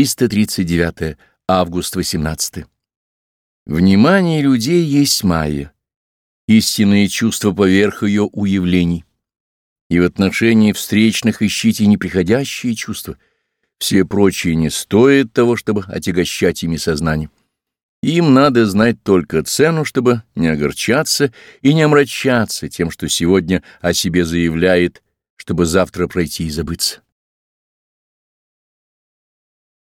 339 август 18 Внимание людей есть майя, истинные чувства поверх ее уявлений. И в отношении встречных ищите неприходящие чувства. Все прочие не стоят того, чтобы отягощать ими сознание. Им надо знать только цену, чтобы не огорчаться и не омрачаться тем, что сегодня о себе заявляет, чтобы завтра пройти и забыться.